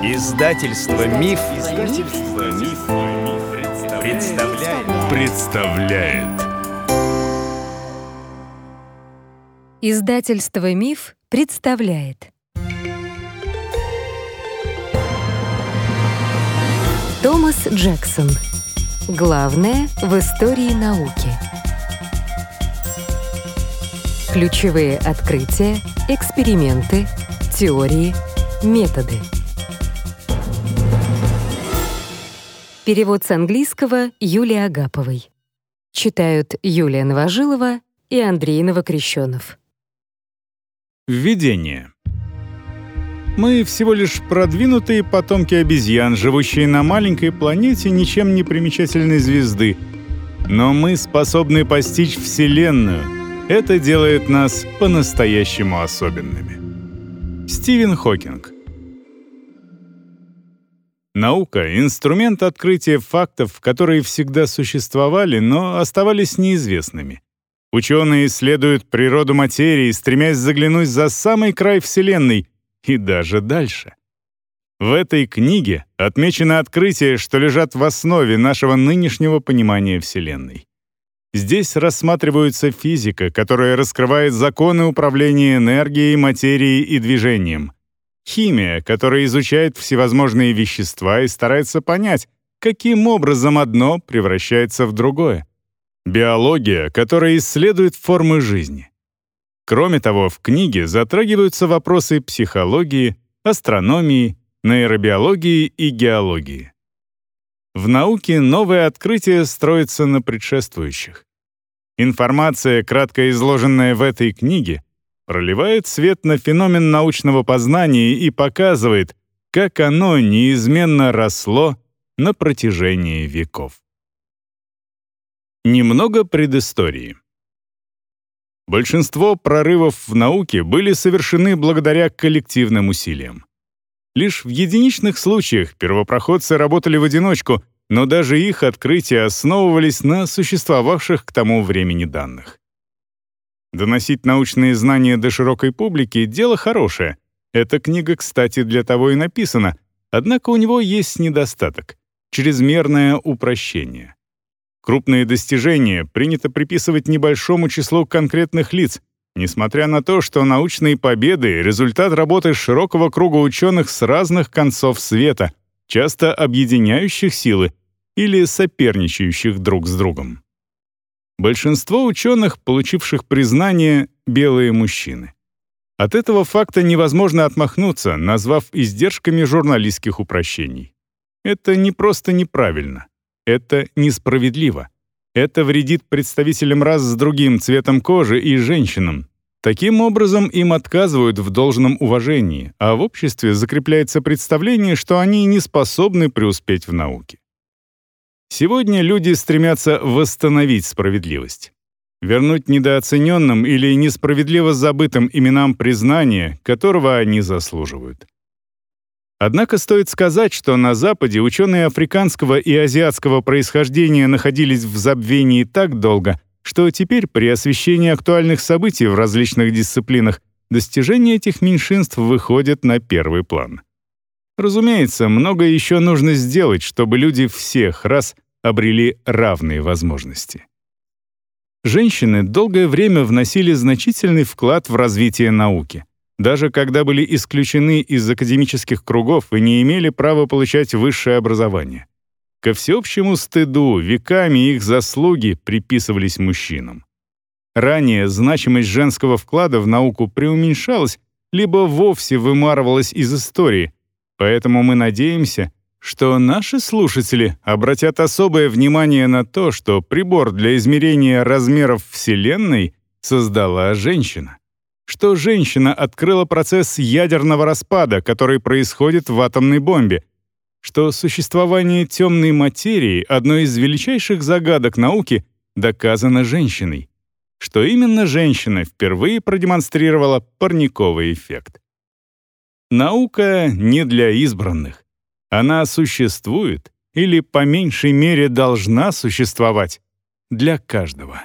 Издательство Миф, Издательство Миф, представляет. представляет. Издательство Миф представляет. Томас Джексон. Главное в истории науки. Ключевые открытия, эксперименты, теории, методы. Перевод с английского Юлии Агаповой. Читают Юлия Новожилова и Андрей Новокрещенов. Введение. Мы всего лишь продвинутые потомки обезьян, живущие на маленькой планете ничем не примечательной звезды. Но мы способны постичь Вселенную. Это делает нас по-настоящему особенными. Стивен Хокинг. Наука — инструмент открытия фактов, которые всегда существовали, но оставались неизвестными. Ученые исследуют природу материи, стремясь заглянуть за самый край Вселенной — и даже дальше. В этой книге отмечено открытие, что лежат в основе нашего нынешнего понимания Вселенной. Здесь рассматривается физика, которая раскрывает законы управления энергией, материей и движением. Химия, которая изучает всевозможные вещества и старается понять, каким образом одно превращается в другое. Биология, которая исследует формы жизни. Кроме того, в книге затрагиваются вопросы психологии, астрономии, нейробиологии и геологии. В науке новые открытия строятся на предшествующих. Информация, кратко изложенная в этой книге, проливает свет на феномен научного познания и показывает, как оно неизменно росло на протяжении веков. Немного предыстории. Большинство прорывов в науке были совершены благодаря коллективным усилиям. Лишь в единичных случаях первопроходцы работали в одиночку, но даже их открытия основывались на существовавших к тому времени данных. Доносить научные знания до широкой публики — дело хорошее. Эта книга, кстати, для того и написана, однако у него есть недостаток — чрезмерное упрощение. Крупные достижения принято приписывать небольшому числу конкретных лиц, несмотря на то, что научные победы — результат работы широкого круга ученых с разных концов света, часто объединяющих силы или соперничающих друг с другом. Большинство ученых, получивших признание, — белые мужчины. От этого факта невозможно отмахнуться, назвав издержками журналистских упрощений. Это не просто неправильно. Это несправедливо. Это вредит представителям рас с другим цветом кожи и женщинам. Таким образом, им отказывают в должном уважении, а в обществе закрепляется представление, что они не способны преуспеть в науке. Сегодня люди стремятся восстановить справедливость. Вернуть недооцененным или несправедливо забытым именам признание, которого они заслуживают. Однако стоит сказать, что на Западе ученые африканского и азиатского происхождения находились в забвении так долго, что теперь при освещении актуальных событий в различных дисциплинах достижения этих меньшинств выходят на первый план. Разумеется, многое еще нужно сделать, чтобы люди всех рас обрели равные возможности. Женщины долгое время вносили значительный вклад в развитие науки даже когда были исключены из академических кругов и не имели права получать высшее образование. Ко всеобщему стыду веками их заслуги приписывались мужчинам. Ранее значимость женского вклада в науку преуменьшалась, либо вовсе вымарывалась из истории, поэтому мы надеемся, что наши слушатели обратят особое внимание на то, что прибор для измерения размеров Вселенной создала женщина. Что женщина открыла процесс ядерного распада, который происходит в атомной бомбе, что существование темной материи, одной из величайших загадок науки, доказано женщиной, что именно женщина впервые продемонстрировала парниковый эффект. Наука не для избранных. Она существует или по меньшей мере должна существовать для каждого.